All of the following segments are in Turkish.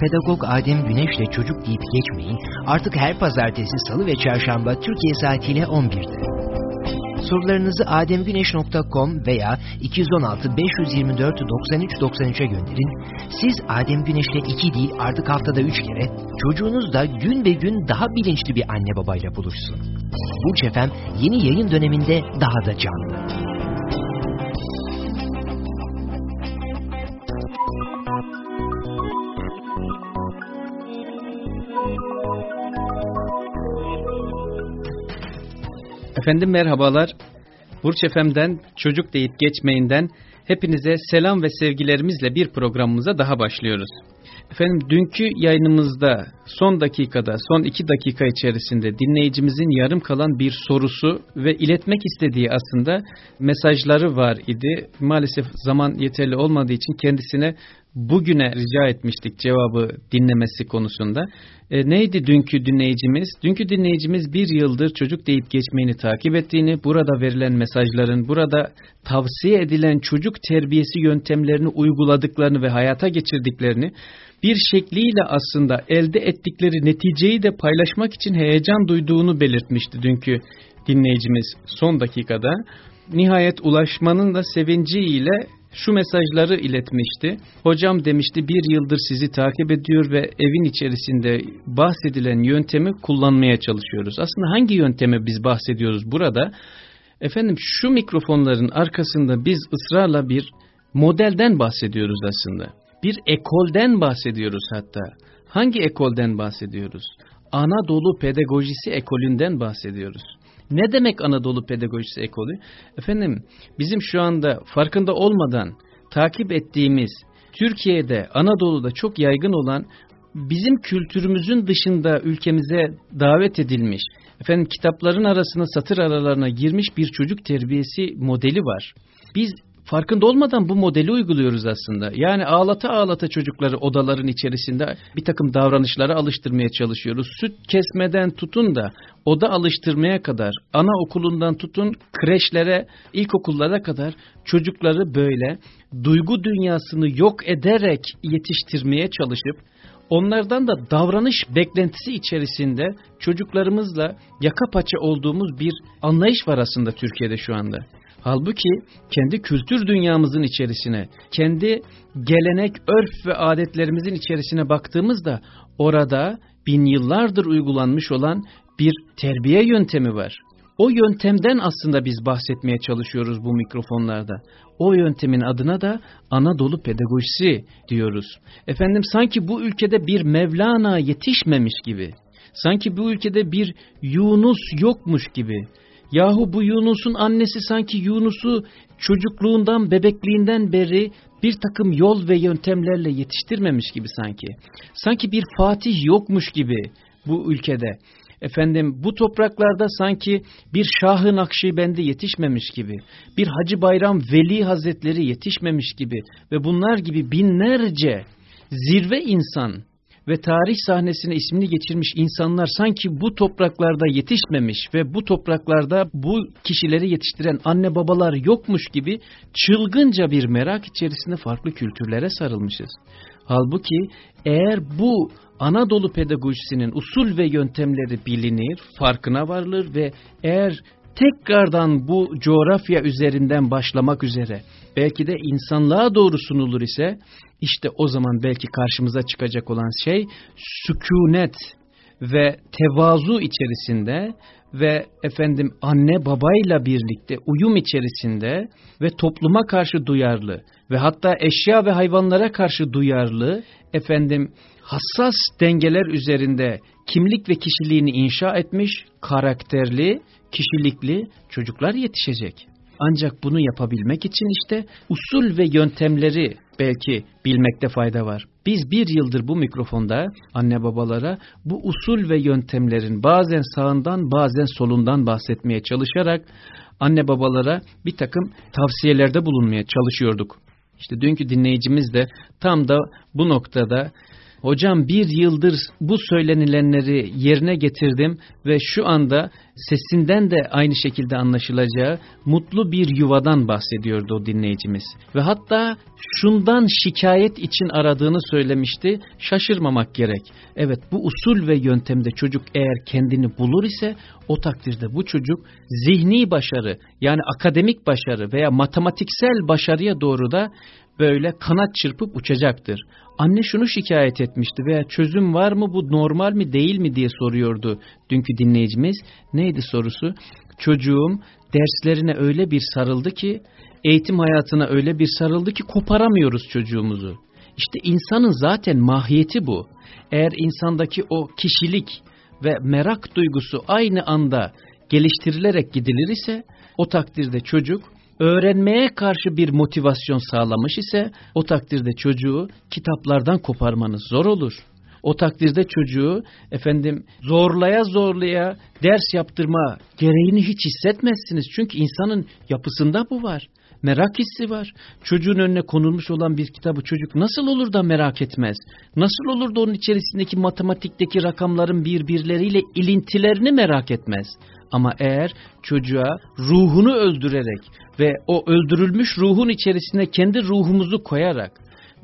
Pedagog Adem Güneş'le çocuk deyip geçmeyin artık her pazartesi, salı ve çarşamba Türkiye saatiyle 11'de. Sorularınızı ademgüneş.com veya 216 524 93 93'e gönderin. Siz Adem Güneş'le iki değil artık haftada üç kere çocuğunuz da gün be gün daha bilinçli bir anne babayla buluşsun. Burç Efem yeni yayın döneminde daha da canlı. Efendim merhabalar. Burç Efem'den, Çocuk Deyip Geçmeyinden hepinize selam ve sevgilerimizle bir programımıza daha başlıyoruz. Efendim dünkü yayınımızda son dakikada, son iki dakika içerisinde dinleyicimizin yarım kalan bir sorusu ve iletmek istediği aslında mesajları var idi. Maalesef zaman yeterli olmadığı için kendisine bugüne rica etmiştik cevabı dinlemesi konusunda. E, neydi dünkü dinleyicimiz? Dünkü dinleyicimiz bir yıldır çocuk deyip geçmeyini takip ettiğini, burada verilen mesajların, burada tavsiye edilen çocuk terbiyesi yöntemlerini uyguladıklarını ve hayata geçirdiklerini bir şekliyle aslında elde ettikleri neticeyi de paylaşmak için heyecan duyduğunu belirtmişti dünkü dinleyicimiz son dakikada. Nihayet ulaşmanın da sevinciyle şu mesajları iletmişti. Hocam demişti bir yıldır sizi takip ediyor ve evin içerisinde bahsedilen yöntemi kullanmaya çalışıyoruz. Aslında hangi yönteme biz bahsediyoruz burada? Efendim şu mikrofonların arkasında biz ısrarla bir modelden bahsediyoruz aslında. Bir ekolden bahsediyoruz hatta. Hangi ekolden bahsediyoruz? Anadolu pedagojisi ekolünden bahsediyoruz. Ne demek Anadolu Pedagojisi Ekolü? Efendim bizim şu anda farkında olmadan takip ettiğimiz Türkiye'de Anadolu'da çok yaygın olan bizim kültürümüzün dışında ülkemize davet edilmiş efendim kitapların arasına satır aralarına girmiş bir çocuk terbiyesi modeli var. Biz farkında olmadan bu modeli uyguluyoruz aslında. Yani ağlata ağlata çocukları odaların içerisinde bir takım davranışlara alıştırmaya çalışıyoruz. Süt kesmeden tutun da oda alıştırmaya kadar, ana okulundan tutun kreşlere, ilkokullara kadar çocukları böyle duygu dünyasını yok ederek yetiştirmeye çalışıp onlardan da davranış beklentisi içerisinde çocuklarımızla yaka paça olduğumuz bir anlayış var aslında Türkiye'de şu anda. Halbuki kendi kültür dünyamızın içerisine, kendi gelenek, örf ve adetlerimizin içerisine baktığımızda orada bin yıllardır uygulanmış olan bir terbiye yöntemi var. O yöntemden aslında biz bahsetmeye çalışıyoruz bu mikrofonlarda. O yöntemin adına da Anadolu pedagojisi diyoruz. Efendim sanki bu ülkede bir Mevlana yetişmemiş gibi, sanki bu ülkede bir Yunus yokmuş gibi, Yahu bu Yunus'un annesi sanki Yunus'u çocukluğundan, bebekliğinden beri bir takım yol ve yöntemlerle yetiştirmemiş gibi sanki. Sanki bir Fatih yokmuş gibi bu ülkede. Efendim bu topraklarda sanki bir Şah-ı Nakşibendi yetişmemiş gibi, bir Hacı Bayram Veli Hazretleri yetişmemiş gibi ve bunlar gibi binlerce zirve insan ve tarih sahnesine ismini geçirmiş insanlar sanki bu topraklarda yetişmemiş ve bu topraklarda bu kişileri yetiştiren anne babalar yokmuş gibi çılgınca bir merak içerisinde farklı kültürlere sarılmışız. Halbuki eğer bu Anadolu pedagojisinin usul ve yöntemleri bilinir, farkına varılır ve eğer tekrardan bu coğrafya üzerinden başlamak üzere belki de insanlığa doğru sunulur ise işte o zaman belki karşımıza çıkacak olan şey sükunet ve tevazu içerisinde ve efendim anne babayla birlikte uyum içerisinde ve topluma karşı duyarlı ve hatta eşya ve hayvanlara karşı duyarlı efendim hassas dengeler üzerinde kimlik ve kişiliğini inşa etmiş karakterli, kişilikli çocuklar yetişecek. Ancak bunu yapabilmek için işte usul ve yöntemleri belki bilmekte fayda var. Biz bir yıldır bu mikrofonda anne babalara bu usul ve yöntemlerin bazen sağından bazen solundan bahsetmeye çalışarak anne babalara bir takım tavsiyelerde bulunmaya çalışıyorduk. İşte dünkü dinleyicimiz de tam da bu noktada Hocam bir yıldır bu söylenilenleri yerine getirdim ve şu anda sesinden de aynı şekilde anlaşılacağı mutlu bir yuvadan bahsediyordu o dinleyicimiz. Ve hatta şundan şikayet için aradığını söylemişti. Şaşırmamak gerek. Evet bu usul ve yöntemde çocuk eğer kendini bulur ise o takdirde bu çocuk zihni başarı yani akademik başarı veya matematiksel başarıya doğru da böyle kanat çırpıp uçacaktır. Anne şunu şikayet etmişti veya çözüm var mı bu normal mi değil mi diye soruyordu dünkü dinleyicimiz. Neydi sorusu? Çocuğum derslerine öyle bir sarıldı ki eğitim hayatına öyle bir sarıldı ki koparamıyoruz çocuğumuzu. İşte insanın zaten mahiyeti bu. Eğer insandaki o kişilik ve merak duygusu aynı anda geliştirilerek gidilir ise o takdirde çocuk öğrenmeye karşı bir motivasyon sağlamış ise o takdirde çocuğu kitaplardan koparmanız zor olur. O takdirde çocuğu efendim zorlaya zorlaya ders yaptırma gereğini hiç hissetmezsiniz. Çünkü insanın yapısında bu var. Merak hissi var. Çocuğun önüne konulmuş olan bir kitabı çocuk nasıl olur da merak etmez? Nasıl olur da onun içerisindeki matematikteki rakamların birbirleriyle ilintilerini merak etmez? Ama eğer çocuğa ruhunu öldürerek ve o öldürülmüş ruhun içerisine kendi ruhumuzu koyarak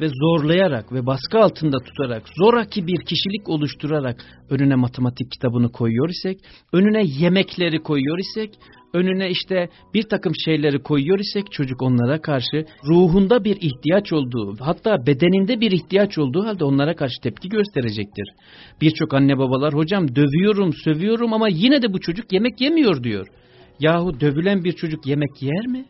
ve zorlayarak ve baskı altında tutarak zoraki bir kişilik oluşturarak önüne matematik kitabını koyuyor isek, önüne yemekleri koyuyor isek, önüne işte bir takım şeyleri koyuyor isek çocuk onlara karşı ruhunda bir ihtiyaç olduğu hatta bedeninde bir ihtiyaç olduğu halde onlara karşı tepki gösterecektir. Birçok anne babalar hocam dövüyorum sövüyorum ama yine de bu çocuk yemek yemiyor diyor. Yahu dövülen bir çocuk yemek yer mi?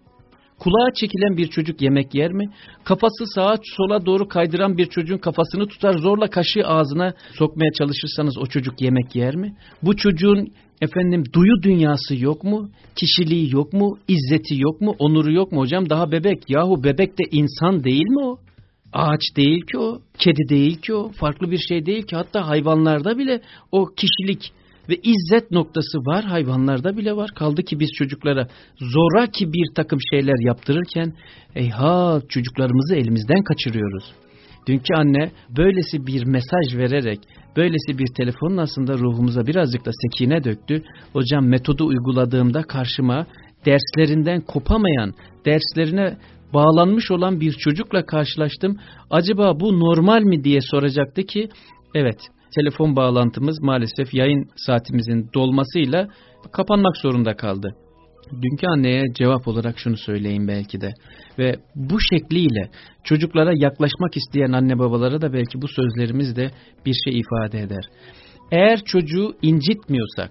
Kulağa çekilen bir çocuk yemek yer mi? Kafası sağa sola doğru kaydıran bir çocuğun kafasını tutar zorla kaşığı ağzına sokmaya çalışırsanız o çocuk yemek yer mi? Bu çocuğun efendim duyu dünyası yok mu? Kişiliği yok mu? İzzeti yok mu? Onuru yok mu hocam? Daha bebek. Yahu bebek de insan değil mi o? Ağaç değil ki o, kedi değil ki o, farklı bir şey değil ki. Hatta hayvanlarda bile o kişilik ve izzet noktası var hayvanlarda bile var. Kaldı ki biz çocuklara zoraki bir takım şeyler yaptırırken eyha çocuklarımızı elimizden kaçırıyoruz. Dünkü anne böylesi bir mesaj vererek, böylesi bir telefonun aslında ruhumuza birazcık da sekine döktü. Hocam metodu uyguladığımda karşıma derslerinden kopamayan, derslerine bağlanmış olan bir çocukla karşılaştım. Acaba bu normal mi diye soracaktı ki, evet telefon bağlantımız maalesef yayın saatimizin dolmasıyla kapanmak zorunda kaldı. Dünkü anneye cevap olarak şunu söyleyeyim belki de. Ve bu şekliyle çocuklara yaklaşmak isteyen anne babalara da belki bu sözlerimiz de bir şey ifade eder. Eğer çocuğu incitmiyorsak,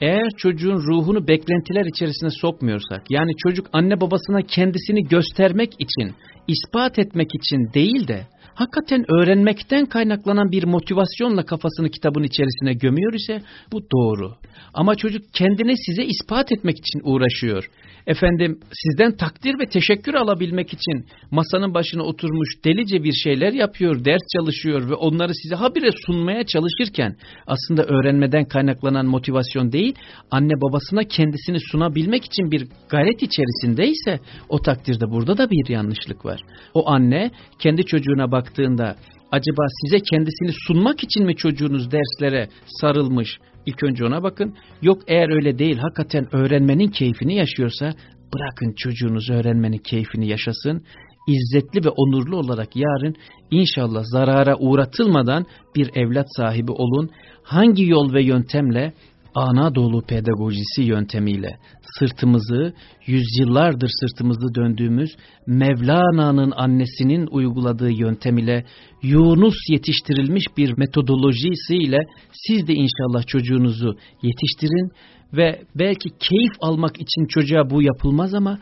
eğer çocuğun ruhunu beklentiler içerisine sokmuyorsak, yani çocuk anne babasına kendisini göstermek için, ispat etmek için değil de, hakikaten öğrenmekten kaynaklanan bir motivasyonla kafasını kitabın içerisine gömüyor ise bu doğru. Ama çocuk kendine size ispat etmek için uğraşıyor. Efendim sizden takdir ve teşekkür alabilmek için masanın başına oturmuş delice bir şeyler yapıyor, ders çalışıyor ve onları size habire sunmaya çalışırken aslında öğrenmeden kaynaklanan motivasyon değil, anne babasına kendisini sunabilmek için bir gayret içerisindeyse o takdirde burada da bir yanlışlık var. O anne kendi çocuğuna baktığında acaba size kendisini sunmak için mi çocuğunuz derslere sarılmış? İlk önce ona bakın. Yok eğer öyle değil hakikaten öğrenmenin keyfini yaşıyorsa bırakın çocuğunuz öğrenmenin keyfini yaşasın. İzzetli ve onurlu olarak yarın inşallah zarara uğratılmadan bir evlat sahibi olun. Hangi yol ve yöntemle Anadolu pedagojisi yöntemiyle sırtımızı, yüzyıllardır sırtımızı döndüğümüz Mevlana'nın annesinin uyguladığı yöntem ile Yunus yetiştirilmiş bir metodolojisiyle siz de inşallah çocuğunuzu yetiştirin ve belki keyif almak için çocuğa bu yapılmaz ama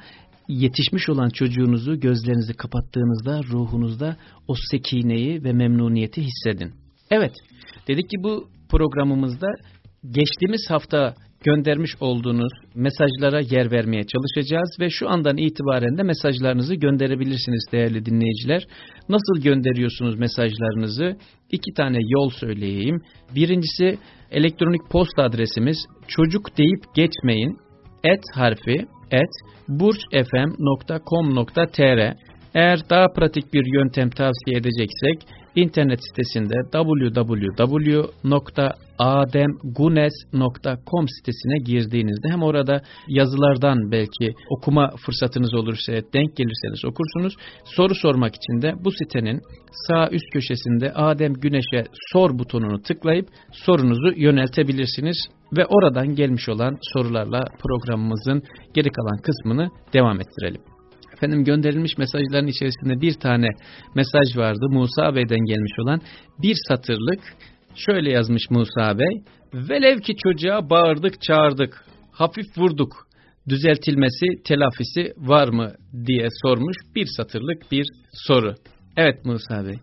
yetişmiş olan çocuğunuzu gözlerinizi kapattığınızda ruhunuzda o sekineyi ve memnuniyeti hissedin. Evet, dedik ki bu programımızda geçtiğimiz hafta göndermiş olduğunuz mesajlara yer vermeye çalışacağız ve şu andan itibaren de mesajlarınızı gönderebilirsiniz değerli dinleyiciler. Nasıl gönderiyorsunuz mesajlarınızı? İki tane yol söyleyeyim. Birincisi elektronik posta adresimiz çocuk deyip geçmeyin et harfi et burçfm.com.tr Eğer daha pratik bir yöntem tavsiye edeceksek internet sitesinde www.ademgunes.com sitesine girdiğinizde hem orada yazılardan belki okuma fırsatınız olursa denk gelirseniz okursunuz. Soru sormak için de bu sitenin sağ üst köşesinde Adem Güneş'e sor butonunu tıklayıp sorunuzu yöneltebilirsiniz ve oradan gelmiş olan sorularla programımızın geri kalan kısmını devam ettirelim. Efendim gönderilmiş mesajların içerisinde bir tane mesaj vardı Musa Bey'den gelmiş olan bir satırlık. Şöyle yazmış Musa Bey. Velev ki çocuğa bağırdık çağırdık, hafif vurduk, düzeltilmesi, telafisi var mı diye sormuş bir satırlık bir soru. Evet Musa Bey.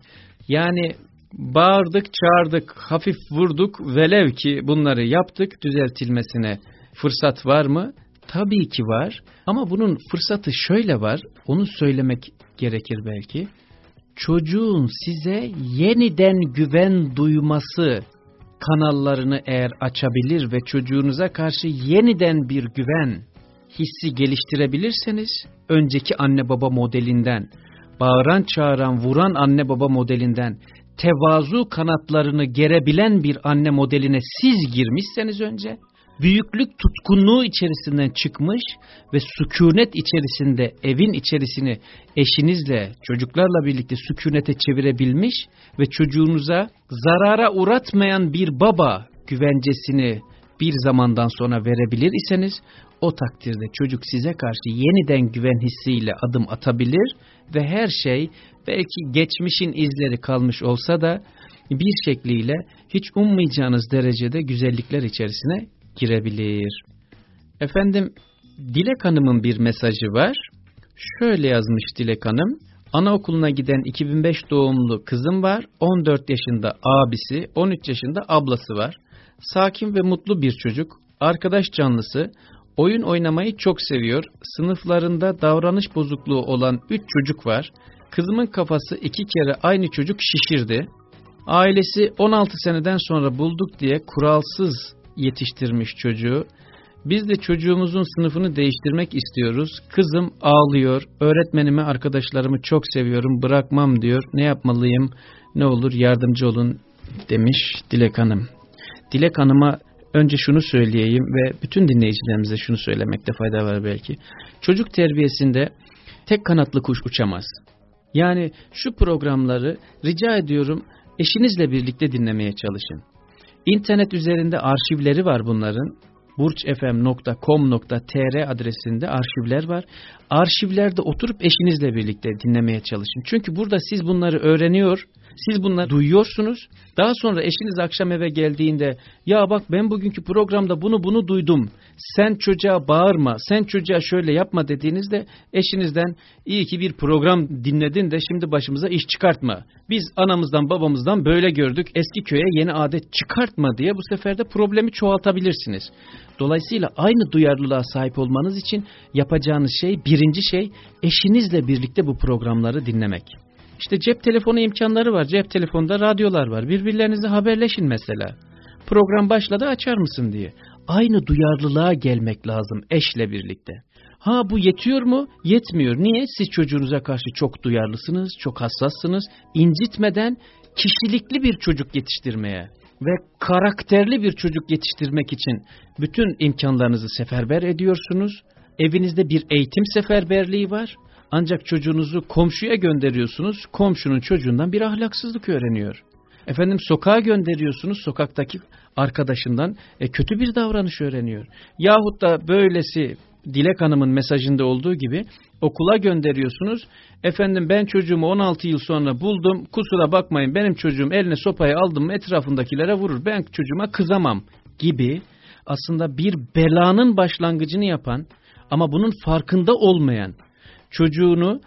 Yani bağırdık çağırdık, hafif vurduk, velev ki bunları yaptık, düzeltilmesine fırsat var mı? Tabii ki var ama bunun fırsatı şöyle var, onu söylemek gerekir belki. Çocuğun size yeniden güven duyması kanallarını eğer açabilir ve çocuğunuza karşı yeniden bir güven hissi geliştirebilirseniz, önceki anne baba modelinden, bağıran çağıran vuran anne baba modelinden, tevazu kanatlarını gerebilen bir anne modeline siz girmişseniz önce, büyüklük tutkunluğu içerisinden çıkmış ve sükunet içerisinde evin içerisini eşinizle, çocuklarla birlikte sükunete çevirebilmiş ve çocuğunuza zarara uğratmayan bir baba güvencesini bir zamandan sonra verebilir iseniz o takdirde çocuk size karşı yeniden güven hissiyle adım atabilir ve her şey belki geçmişin izleri kalmış olsa da bir şekliyle hiç ummayacağınız derecede güzellikler içerisine girebilir. Efendim Dilek Hanım'ın bir mesajı var. Şöyle yazmış Dilek Hanım. Anaokuluna giden 2005 doğumlu kızım var. 14 yaşında abisi, 13 yaşında ablası var. Sakin ve mutlu bir çocuk. Arkadaş canlısı. Oyun oynamayı çok seviyor. Sınıflarında davranış bozukluğu olan 3 çocuk var. Kızımın kafası iki kere aynı çocuk şişirdi. Ailesi 16 seneden sonra bulduk diye kuralsız yetiştirmiş çocuğu. Biz de çocuğumuzun sınıfını değiştirmek istiyoruz. Kızım ağlıyor. Öğretmenimi, arkadaşlarımı çok seviyorum. Bırakmam diyor. Ne yapmalıyım? Ne olur yardımcı olun demiş Dilek Hanım. Dilek Hanım'a önce şunu söyleyeyim ve bütün dinleyicilerimize şunu söylemekte fayda var belki. Çocuk terbiyesinde tek kanatlı kuş uçamaz. Yani şu programları rica ediyorum eşinizle birlikte dinlemeye çalışın. İnternet üzerinde arşivleri var bunların. burçfm.com.tr adresinde arşivler var. Arşivlerde oturup eşinizle birlikte dinlemeye çalışın. Çünkü burada siz bunları öğreniyor, siz bunları duyuyorsunuz. Daha sonra eşiniz akşam eve geldiğinde ya bak ben bugünkü programda bunu bunu duydum. Sen çocuğa bağırma, sen çocuğa şöyle yapma dediğinizde eşinizden iyi ki bir program dinledin de şimdi başımıza iş çıkartma. Biz anamızdan babamızdan böyle gördük eski köye yeni adet çıkartma diye bu sefer de problemi çoğaltabilirsiniz. Dolayısıyla aynı duyarlılığa sahip olmanız için yapacağınız şey birinci şey eşinizle birlikte bu programları dinlemek. İşte cep telefonu imkanları var. Cep telefonda radyolar var. Birbirlerinize haberleşin mesela. Program başladı açar mısın diye. Aynı duyarlılığa gelmek lazım eşle birlikte. Ha bu yetiyor mu? Yetmiyor. Niye? Siz çocuğunuza karşı çok duyarlısınız, çok hassassınız. İncitmeden kişilikli bir çocuk yetiştirmeye ve karakterli bir çocuk yetiştirmek için bütün imkanlarınızı seferber ediyorsunuz. Evinizde bir eğitim seferberliği var. Ancak çocuğunuzu komşuya gönderiyorsunuz, komşunun çocuğundan bir ahlaksızlık öğreniyor. Efendim sokağa gönderiyorsunuz, sokaktaki arkadaşından e, kötü bir davranış öğreniyor. Yahut da böylesi Dilek Hanım'ın mesajında olduğu gibi okula gönderiyorsunuz. Efendim ben çocuğumu 16 yıl sonra buldum. Kusura bakmayın benim çocuğum eline sopayı aldım etrafındakilere vurur. Ben çocuğuma kızamam gibi aslında bir belanın başlangıcını yapan ama bunun farkında olmayan çocuğunu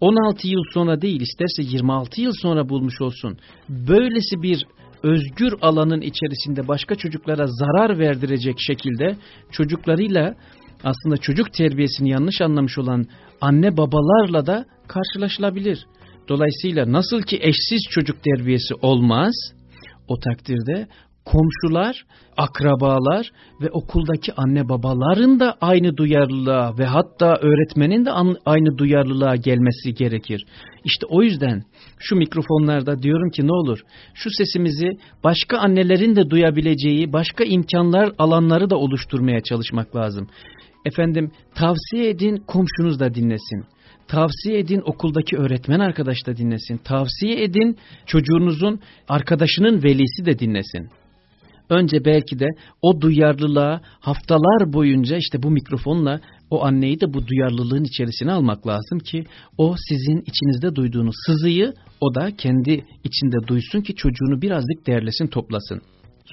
16 yıl sonra değil isterse 26 yıl sonra bulmuş olsun. Böylesi bir özgür alanın içerisinde başka çocuklara zarar verdirecek şekilde çocuklarıyla aslında çocuk terbiyesini yanlış anlamış olan anne babalarla da karşılaşılabilir. Dolayısıyla nasıl ki eşsiz çocuk terbiyesi olmaz, o takdirde komşular, akrabalar ve okuldaki anne babaların da aynı duyarlılığa ve hatta öğretmenin de aynı duyarlılığa gelmesi gerekir. İşte o yüzden şu mikrofonlarda diyorum ki ne olur şu sesimizi başka annelerin de duyabileceği başka imkanlar alanları da oluşturmaya çalışmak lazım. Efendim tavsiye edin komşunuz da dinlesin. Tavsiye edin okuldaki öğretmen arkadaş da dinlesin. Tavsiye edin çocuğunuzun arkadaşının velisi de dinlesin. Önce belki de o duyarlılığa haftalar boyunca işte bu mikrofonla o anneyi de bu duyarlılığın içerisine almak lazım ki o sizin içinizde duyduğunuz sızıyı o da kendi içinde duysun ki çocuğunu birazcık değerlesin toplasın.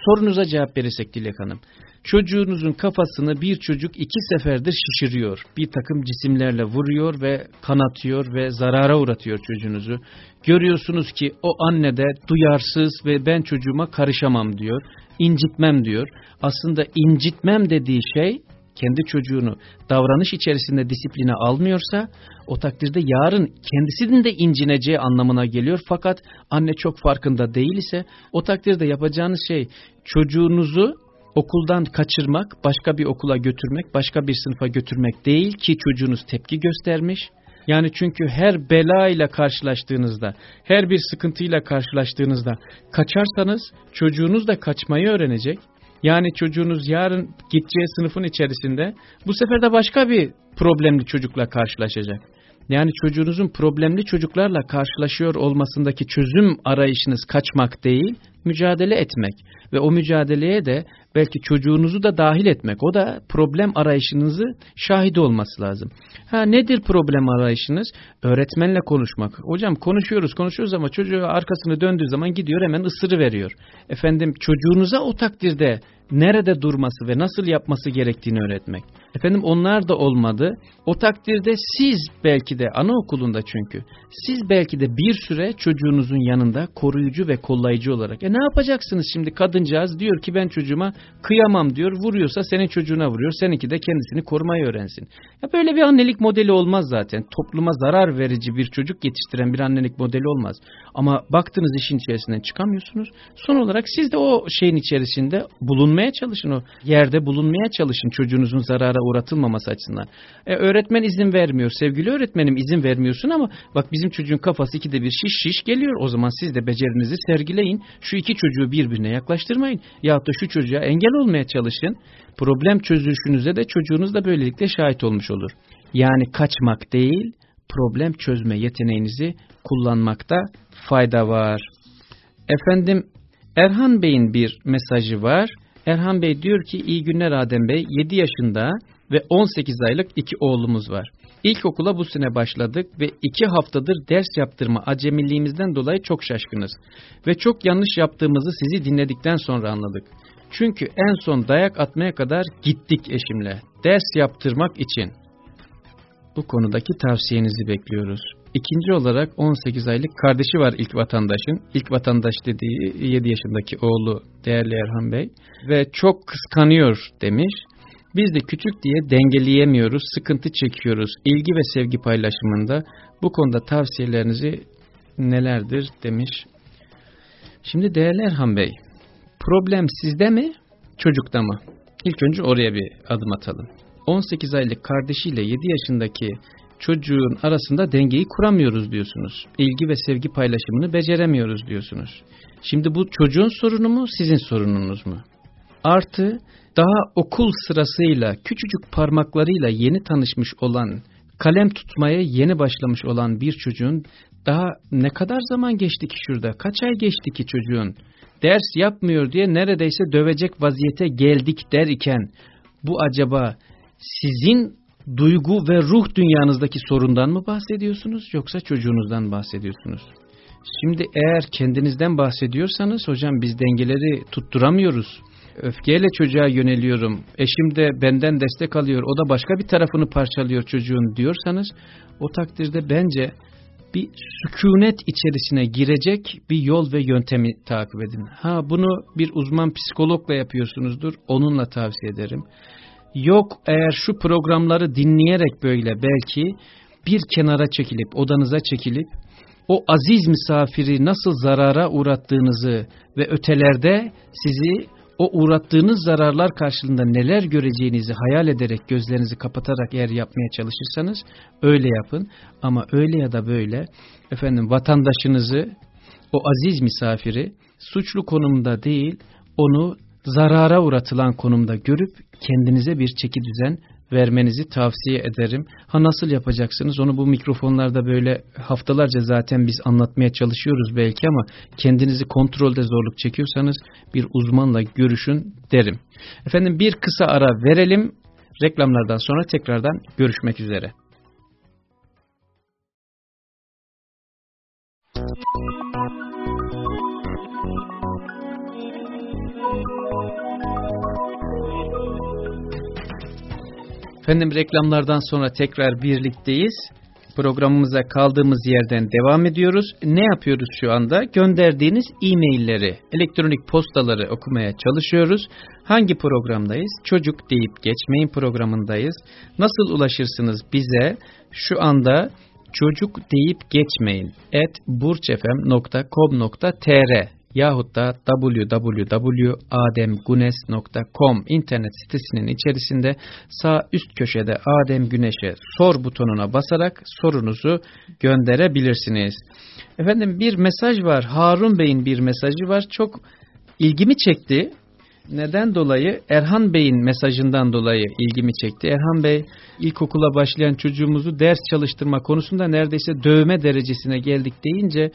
Sorunuza cevap verirsek Dilek Hanım. Çocuğunuzun kafasını bir çocuk iki seferdir şişiriyor. Bir takım cisimlerle vuruyor ve kanatıyor ve zarara uğratıyor çocuğunuzu. Görüyorsunuz ki o anne de duyarsız ve ben çocuğuma karışamam diyor. incitmem diyor. Aslında incitmem dediği şey kendi çocuğunu davranış içerisinde disipline almıyorsa o takdirde yarın kendisinin de incineceği anlamına geliyor. Fakat anne çok farkında değil ise o takdirde yapacağınız şey çocuğunuzu okuldan kaçırmak, başka bir okula götürmek, başka bir sınıfa götürmek değil ki çocuğunuz tepki göstermiş. Yani çünkü her bela ile karşılaştığınızda, her bir sıkıntıyla karşılaştığınızda kaçarsanız çocuğunuz da kaçmayı öğrenecek. Yani çocuğunuz yarın gideceği sınıfın içerisinde bu sefer de başka bir problemli çocukla karşılaşacak. Yani çocuğunuzun problemli çocuklarla karşılaşıyor olmasındaki çözüm arayışınız kaçmak değil, mücadele etmek. Ve o mücadeleye de belki çocuğunuzu da dahil etmek. O da problem arayışınızı şahidi olması lazım. Ha nedir problem arayışınız? Öğretmenle konuşmak. Hocam konuşuyoruz konuşuyoruz ama çocuğu arkasını döndüğü zaman gidiyor hemen ısırı veriyor. Efendim çocuğunuza o takdirde nerede durması ve nasıl yapması gerektiğini öğretmek. Efendim onlar da olmadı. O takdirde siz belki de anaokulunda çünkü siz belki de bir süre çocuğunuzun yanında koruyucu ve kollayıcı olarak. E ne yapacaksınız şimdi kadıncağız diyor ki ben çocuğuma kıyamam diyor. Vuruyorsa senin çocuğuna vuruyor. Seninki de kendisini korumayı öğrensin. Ya böyle bir annelik modeli olmaz zaten. Topluma zarar verici bir çocuk yetiştiren bir annelik modeli olmaz. Ama baktınız işin içerisinden çıkamıyorsunuz. Son olarak siz de o şeyin içerisinde bulunmaya çalışın. O yerde bulunmaya çalışın çocuğunuzun zarara uğratılmaması açısından. E, öğretmen izin vermiyor. Sevgili öğretmenim izin vermiyorsun ama bak bizim çocuğun kafası ikide bir şiş şiş geliyor. O zaman siz de becerinizi sergileyin. Şu iki çocuğu birbirine yaklaştırmayın. Yahut da şu çocuğa engel olmaya çalışın. Problem çözüşünüze de çocuğunuz da böylelikle şahit olmuş olur. Yani kaçmak değil, problem çözme yeteneğinizi kullanmakta fayda var. Efendim Erhan Bey'in bir mesajı var. Erhan Bey diyor ki iyi günler Adem Bey 7 yaşında ve 18 aylık iki oğlumuz var. İlkokula bu sene başladık ve iki haftadır ders yaptırma acemiliğimizden dolayı çok şaşkınız. Ve çok yanlış yaptığımızı sizi dinledikten sonra anladık. Çünkü en son dayak atmaya kadar gittik eşimle. Ders yaptırmak için. Bu konudaki tavsiyenizi bekliyoruz. İkinci olarak 18 aylık kardeşi var ilk vatandaşın. İlk vatandaş dediği 7 yaşındaki oğlu değerli Erhan Bey. Ve çok kıskanıyor demiş. Biz de küçük diye dengeleyemiyoruz, sıkıntı çekiyoruz. İlgi ve sevgi paylaşımında bu konuda tavsiyelerinizi nelerdir demiş. Şimdi değerli Erhan Bey, problem sizde mi, çocukta mı? İlk önce oraya bir adım atalım. 18 aylık kardeşiyle 7 yaşındaki çocuğun arasında dengeyi kuramıyoruz diyorsunuz. İlgi ve sevgi paylaşımını beceremiyoruz diyorsunuz. Şimdi bu çocuğun sorunu mu, sizin sorununuz mu? Artı daha okul sırasıyla küçücük parmaklarıyla yeni tanışmış olan, kalem tutmaya yeni başlamış olan bir çocuğun daha ne kadar zaman geçti ki şurada, kaç ay geçti ki çocuğun, ders yapmıyor diye neredeyse dövecek vaziyete geldik derken, bu acaba sizin duygu ve ruh dünyanızdaki sorundan mı bahsediyorsunuz yoksa çocuğunuzdan bahsediyorsunuz? Şimdi eğer kendinizden bahsediyorsanız hocam biz dengeleri tutturamıyoruz öfkeyle çocuğa yöneliyorum, eşim de benden destek alıyor, o da başka bir tarafını parçalıyor çocuğun diyorsanız, o takdirde bence bir sükunet içerisine girecek bir yol ve yöntemi takip edin. Ha bunu bir uzman psikologla yapıyorsunuzdur, onunla tavsiye ederim. Yok eğer şu programları dinleyerek böyle belki bir kenara çekilip, odanıza çekilip, o aziz misafiri nasıl zarara uğrattığınızı ve ötelerde sizi o uğrattığınız zararlar karşılığında neler göreceğinizi hayal ederek gözlerinizi kapatarak eğer yapmaya çalışırsanız öyle yapın. Ama öyle ya da böyle efendim vatandaşınızı o aziz misafiri suçlu konumda değil onu zarara uğratılan konumda görüp kendinize bir çeki düzen vermenizi tavsiye ederim. Ha nasıl yapacaksınız onu bu mikrofonlarda böyle haftalarca zaten biz anlatmaya çalışıyoruz belki ama kendinizi kontrolde zorluk çekiyorsanız bir uzmanla görüşün derim. Efendim bir kısa ara verelim. Reklamlardan sonra tekrardan görüşmek üzere. Efendim reklamlardan sonra tekrar birlikteyiz. Programımıza kaldığımız yerden devam ediyoruz. Ne yapıyoruz şu anda? Gönderdiğiniz e-mailleri, elektronik postaları okumaya çalışıyoruz. Hangi programdayız? Çocuk deyip geçmeyin programındayız. Nasıl ulaşırsınız bize? Şu anda çocuk deyip geçmeyin at burçefem.com.tr yahut da www.ademgunes.com internet sitesinin içerisinde sağ üst köşede Adem Güneş'e sor butonuna basarak sorunuzu gönderebilirsiniz. Efendim bir mesaj var. Harun Bey'in bir mesajı var. Çok ilgimi çekti. Neden dolayı? Erhan Bey'in mesajından dolayı ilgimi çekti. Erhan Bey ilkokula başlayan çocuğumuzu ders çalıştırma konusunda neredeyse dövme derecesine geldik deyince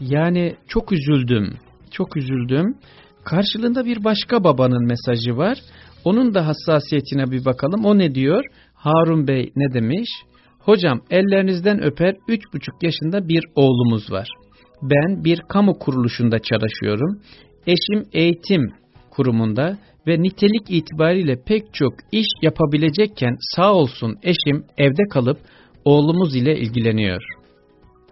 yani çok üzüldüm çok üzüldüm. Karşılığında bir başka babanın mesajı var. Onun da hassasiyetine bir bakalım. O ne diyor? Harun Bey ne demiş? Hocam ellerinizden öper 3,5 yaşında bir oğlumuz var. Ben bir kamu kuruluşunda çalışıyorum. Eşim eğitim kurumunda ve nitelik itibariyle pek çok iş yapabilecekken sağ olsun eşim evde kalıp oğlumuz ile ilgileniyor.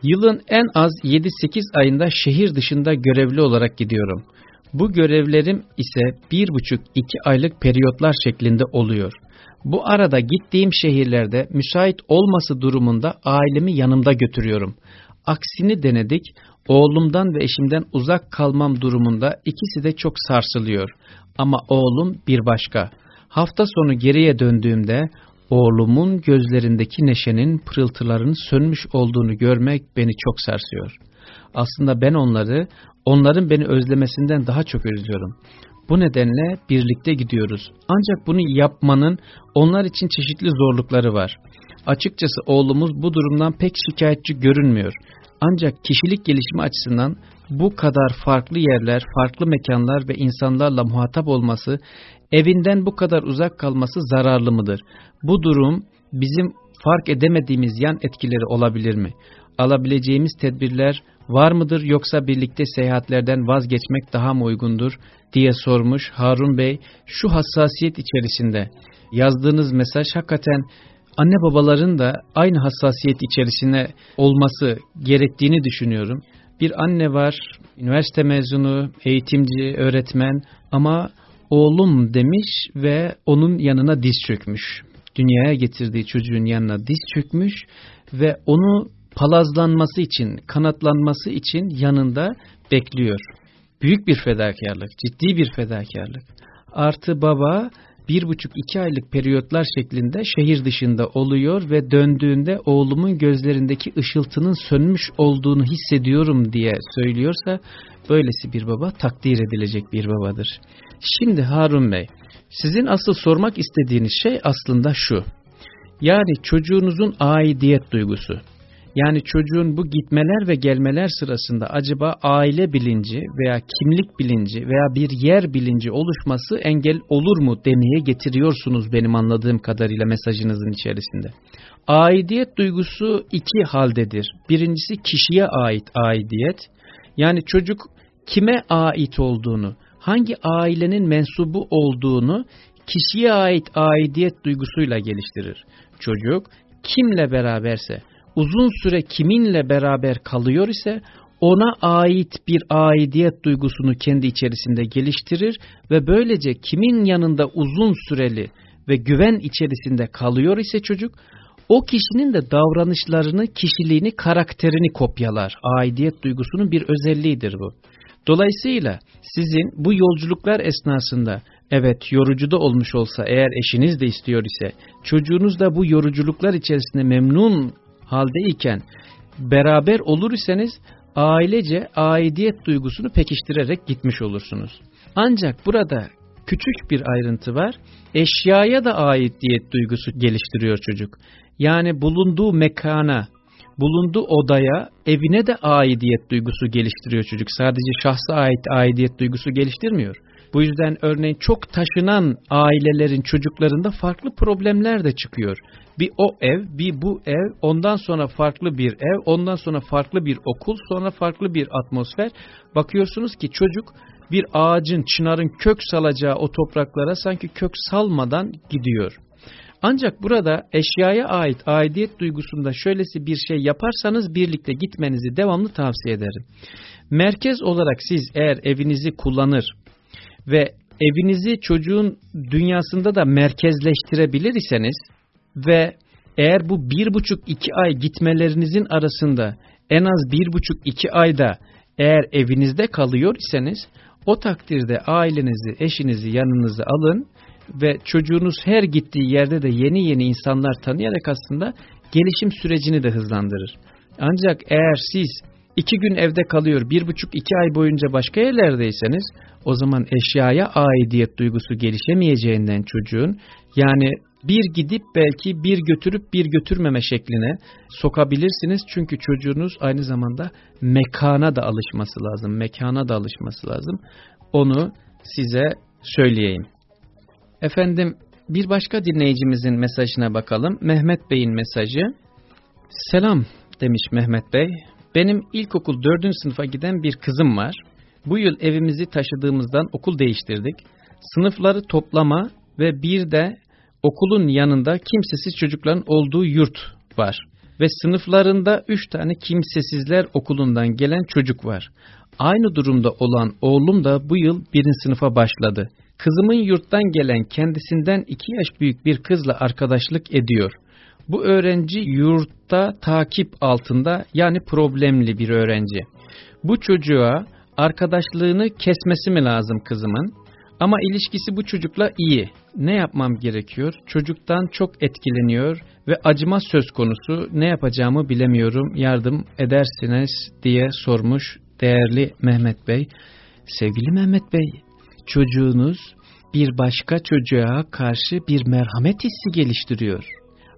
Yılın en az 7-8 ayında şehir dışında görevli olarak gidiyorum. Bu görevlerim ise 1,5-2 aylık periyotlar şeklinde oluyor. Bu arada gittiğim şehirlerde müsait olması durumunda ailemi yanımda götürüyorum. Aksini denedik, oğlumdan ve eşimden uzak kalmam durumunda ikisi de çok sarsılıyor. Ama oğlum bir başka. Hafta sonu geriye döndüğümde oğlumun gözlerindeki neşenin pırıltıların sönmüş olduğunu görmek beni çok sarsıyor. Aslında ben onları, onların beni özlemesinden daha çok özlüyorum. Bu nedenle birlikte gidiyoruz. Ancak bunu yapmanın onlar için çeşitli zorlukları var. Açıkçası oğlumuz bu durumdan pek şikayetçi görünmüyor. Ancak kişilik gelişimi açısından bu kadar farklı yerler, farklı mekanlar ve insanlarla muhatap olması, evinden bu kadar uzak kalması zararlı mıdır? Bu durum bizim fark edemediğimiz yan etkileri olabilir mi? Alabileceğimiz tedbirler var mıdır yoksa birlikte seyahatlerden vazgeçmek daha mı uygundur diye sormuş Harun Bey şu hassasiyet içerisinde. Yazdığınız mesaj hakikaten anne babaların da aynı hassasiyet içerisine olması gerektiğini düşünüyorum. Bir anne var, üniversite mezunu, eğitimci, öğretmen ama oğlum demiş ve onun yanına diz çökmüş. Dünyaya getirdiği çocuğun yanına diz çökmüş ve onu palazlanması için, kanatlanması için yanında bekliyor. Büyük bir fedakarlık, ciddi bir fedakarlık. Artı baba bir buçuk iki aylık periyotlar şeklinde şehir dışında oluyor ve döndüğünde oğlumun gözlerindeki ışıltının sönmüş olduğunu hissediyorum diye söylüyorsa böylesi bir baba takdir edilecek bir babadır. Şimdi Harun Bey sizin asıl sormak istediğiniz şey aslında şu. Yani çocuğunuzun aidiyet duygusu. Yani çocuğun bu gitmeler ve gelmeler sırasında acaba aile bilinci veya kimlik bilinci veya bir yer bilinci oluşması engel olur mu demeye getiriyorsunuz benim anladığım kadarıyla mesajınızın içerisinde. Aidiyet duygusu iki haldedir. Birincisi kişiye ait aidiyet. Yani çocuk kime ait olduğunu, hangi ailenin mensubu olduğunu kişiye ait aidiyet duygusuyla geliştirir. Çocuk kimle beraberse, uzun süre kiminle beraber kalıyor ise ona ait bir aidiyet duygusunu kendi içerisinde geliştirir ve böylece kimin yanında uzun süreli ve güven içerisinde kalıyor ise çocuk o kişinin de davranışlarını, kişiliğini, karakterini kopyalar. Aidiyet duygusunun bir özelliğidir bu. Dolayısıyla sizin bu yolculuklar esnasında evet yorucu da olmuş olsa eğer eşiniz de istiyor ise çocuğunuz da bu yoruculuklar içerisinde memnun haldeyken beraber olur iseniz ailece aidiyet duygusunu pekiştirerek gitmiş olursunuz. Ancak burada küçük bir ayrıntı var. Eşyaya da aidiyet duygusu geliştiriyor çocuk. Yani bulunduğu mekana, bulunduğu odaya, evine de aidiyet duygusu geliştiriyor çocuk. Sadece şahsa ait aidiyet duygusu geliştirmiyor. Bu yüzden örneğin çok taşınan ailelerin çocuklarında farklı problemler de çıkıyor. Bir o ev, bir bu ev, ondan sonra farklı bir ev, ondan sonra farklı bir okul, sonra farklı bir atmosfer. Bakıyorsunuz ki çocuk bir ağacın, çınarın kök salacağı o topraklara sanki kök salmadan gidiyor. Ancak burada eşyaya ait aidiyet duygusunda şöylesi bir şey yaparsanız birlikte gitmenizi devamlı tavsiye ederim. Merkez olarak siz eğer evinizi kullanır ve evinizi çocuğun dünyasında da merkezleştirebilir iseniz ve eğer bu bir buçuk iki ay gitmelerinizin arasında en az bir buçuk iki ayda eğer evinizde kalıyor iseniz o takdirde ailenizi, eşinizi yanınıza alın ve çocuğunuz her gittiği yerde de yeni yeni insanlar tanıyarak aslında gelişim sürecini de hızlandırır. Ancak eğer siz iki gün evde kalıyor, bir buçuk iki ay boyunca başka yerlerdeyseniz o zaman eşyaya aidiyet duygusu gelişemeyeceğinden çocuğun yani bir gidip belki bir götürüp bir götürmeme şekline sokabilirsiniz. Çünkü çocuğunuz aynı zamanda mekana da alışması lazım. Mekana da alışması lazım. Onu size söyleyeyim. Efendim bir başka dinleyicimizin mesajına bakalım. Mehmet Bey'in mesajı. Selam demiş Mehmet Bey. Benim ilkokul 4. sınıfa giden bir kızım var. Bu yıl evimizi taşıdığımızdan okul değiştirdik. Sınıfları toplama ve bir de okulun yanında kimsesiz çocukların olduğu yurt var. Ve sınıflarında 3 tane kimsesizler okulundan gelen çocuk var. Aynı durumda olan oğlum da bu yıl birinci sınıfa başladı. Kızımın yurttan gelen kendisinden 2 yaş büyük bir kızla arkadaşlık ediyor. Bu öğrenci yurtta takip altında yani problemli bir öğrenci. Bu çocuğa arkadaşlığını kesmesi mi lazım kızımın? Ama ilişkisi bu çocukla iyi. Ne yapmam gerekiyor? Çocuktan çok etkileniyor ve acıma söz konusu. Ne yapacağımı bilemiyorum. Yardım edersiniz diye sormuş değerli Mehmet Bey. Sevgili Mehmet Bey, çocuğunuz bir başka çocuğa karşı bir merhamet hissi geliştiriyor.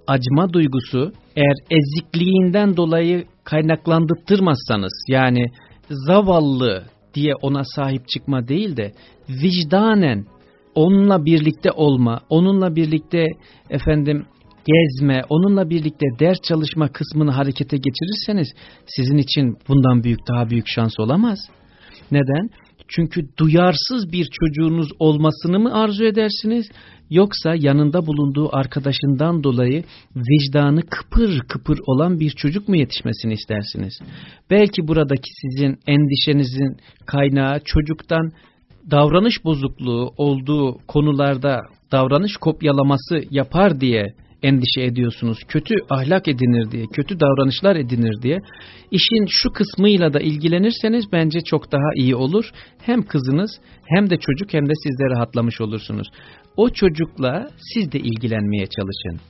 Acıma duygusu eğer ezikliğinden dolayı kaynaklandırtmazsanız yani zavallı diye ona sahip çıkma değil de vicdanen onunla birlikte olma, onunla birlikte efendim gezme, onunla birlikte ders çalışma kısmını harekete geçirirseniz sizin için bundan büyük daha büyük şans olamaz. Neden? Çünkü duyarsız bir çocuğunuz olmasını mı arzu edersiniz? Yoksa yanında bulunduğu arkadaşından dolayı vicdanı kıpır kıpır olan bir çocuk mu yetişmesini istersiniz? Belki buradaki sizin endişenizin kaynağı çocuktan davranış bozukluğu olduğu konularda davranış kopyalaması yapar diye endişe ediyorsunuz. Kötü ahlak edinir diye, kötü davranışlar edinir diye. İşin şu kısmıyla da ilgilenirseniz bence çok daha iyi olur. Hem kızınız hem de çocuk hem de siz de rahatlamış olursunuz. O çocukla siz de ilgilenmeye çalışın.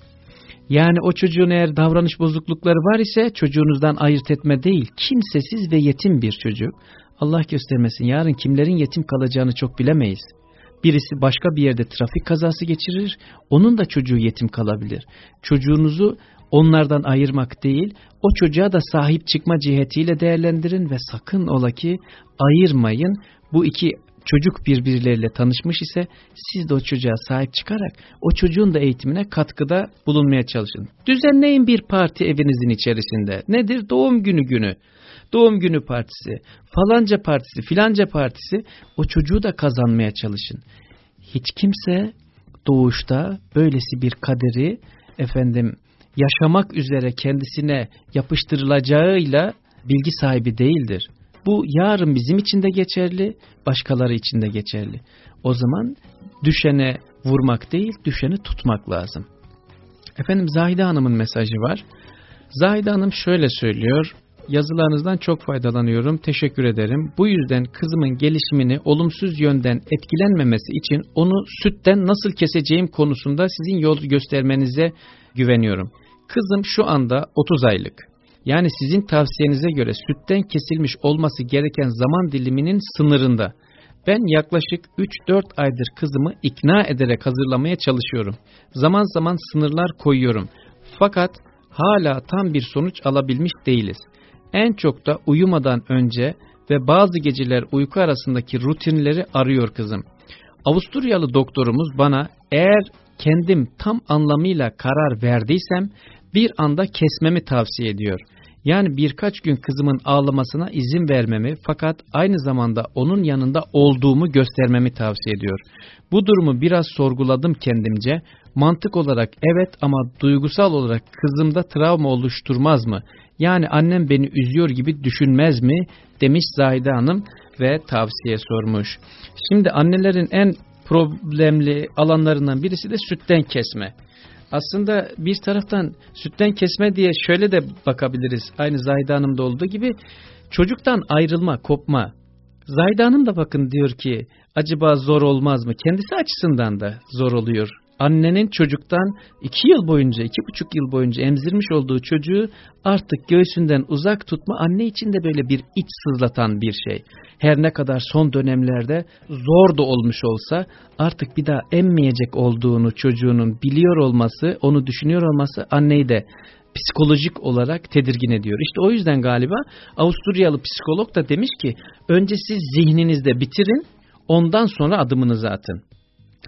Yani o çocuğun eğer davranış bozuklukları var ise çocuğunuzdan ayırt etme değil, kimsesiz ve yetim bir çocuk. Allah göstermesin yarın kimlerin yetim kalacağını çok bilemeyiz. Birisi başka bir yerde trafik kazası geçirir, onun da çocuğu yetim kalabilir. Çocuğunuzu onlardan ayırmak değil, o çocuğa da sahip çıkma cihetiyle değerlendirin ve sakın ola ki ayırmayın. Bu iki çocuk birbirleriyle tanışmış ise siz de o çocuğa sahip çıkarak o çocuğun da eğitimine katkıda bulunmaya çalışın. Düzenleyin bir parti evinizin içerisinde. Nedir? Doğum günü günü doğum günü partisi, falanca partisi, filanca partisi o çocuğu da kazanmaya çalışın. Hiç kimse doğuşta böylesi bir kaderi efendim yaşamak üzere kendisine yapıştırılacağıyla bilgi sahibi değildir. Bu yarın bizim için de geçerli, başkaları için de geçerli. O zaman düşene vurmak değil, düşeni tutmak lazım. Efendim Zahide Hanım'ın mesajı var. Zahide Hanım şöyle söylüyor. Yazılarınızdan çok faydalanıyorum. Teşekkür ederim. Bu yüzden kızımın gelişimini olumsuz yönden etkilenmemesi için onu sütten nasıl keseceğim konusunda sizin yol göstermenize güveniyorum. Kızım şu anda 30 aylık. Yani sizin tavsiyenize göre sütten kesilmiş olması gereken zaman diliminin sınırında. Ben yaklaşık 3-4 aydır kızımı ikna ederek hazırlamaya çalışıyorum. Zaman zaman sınırlar koyuyorum. Fakat hala tam bir sonuç alabilmiş değiliz. En çok da uyumadan önce ve bazı geceler uyku arasındaki rutinleri arıyor kızım. Avusturyalı doktorumuz bana eğer kendim tam anlamıyla karar verdiysem bir anda kesmemi tavsiye ediyor. Yani birkaç gün kızımın ağlamasına izin vermemi fakat aynı zamanda onun yanında olduğumu göstermemi tavsiye ediyor. Bu durumu biraz sorguladım kendimce. Mantık olarak evet ama duygusal olarak kızımda travma oluşturmaz mı? Yani annem beni üzüyor gibi düşünmez mi? Demiş Zahide Hanım ve tavsiye sormuş. Şimdi annelerin en problemli alanlarından birisi de sütten kesme. Aslında bir taraftan sütten kesme diye şöyle de bakabiliriz. Aynı Zahide Hanım'da olduğu gibi çocuktan ayrılma, kopma. Zahide Hanım da bakın diyor ki acaba zor olmaz mı? Kendisi açısından da zor oluyor annenin çocuktan iki yıl boyunca, iki buçuk yıl boyunca emzirmiş olduğu çocuğu artık göğsünden uzak tutma anne için de böyle bir iç sızlatan bir şey. Her ne kadar son dönemlerde zor da olmuş olsa artık bir daha emmeyecek olduğunu çocuğunun biliyor olması, onu düşünüyor olması anneyi de psikolojik olarak tedirgin ediyor. İşte o yüzden galiba Avusturyalı psikolog da demiş ki önce siz zihninizde bitirin ondan sonra adımınızı atın.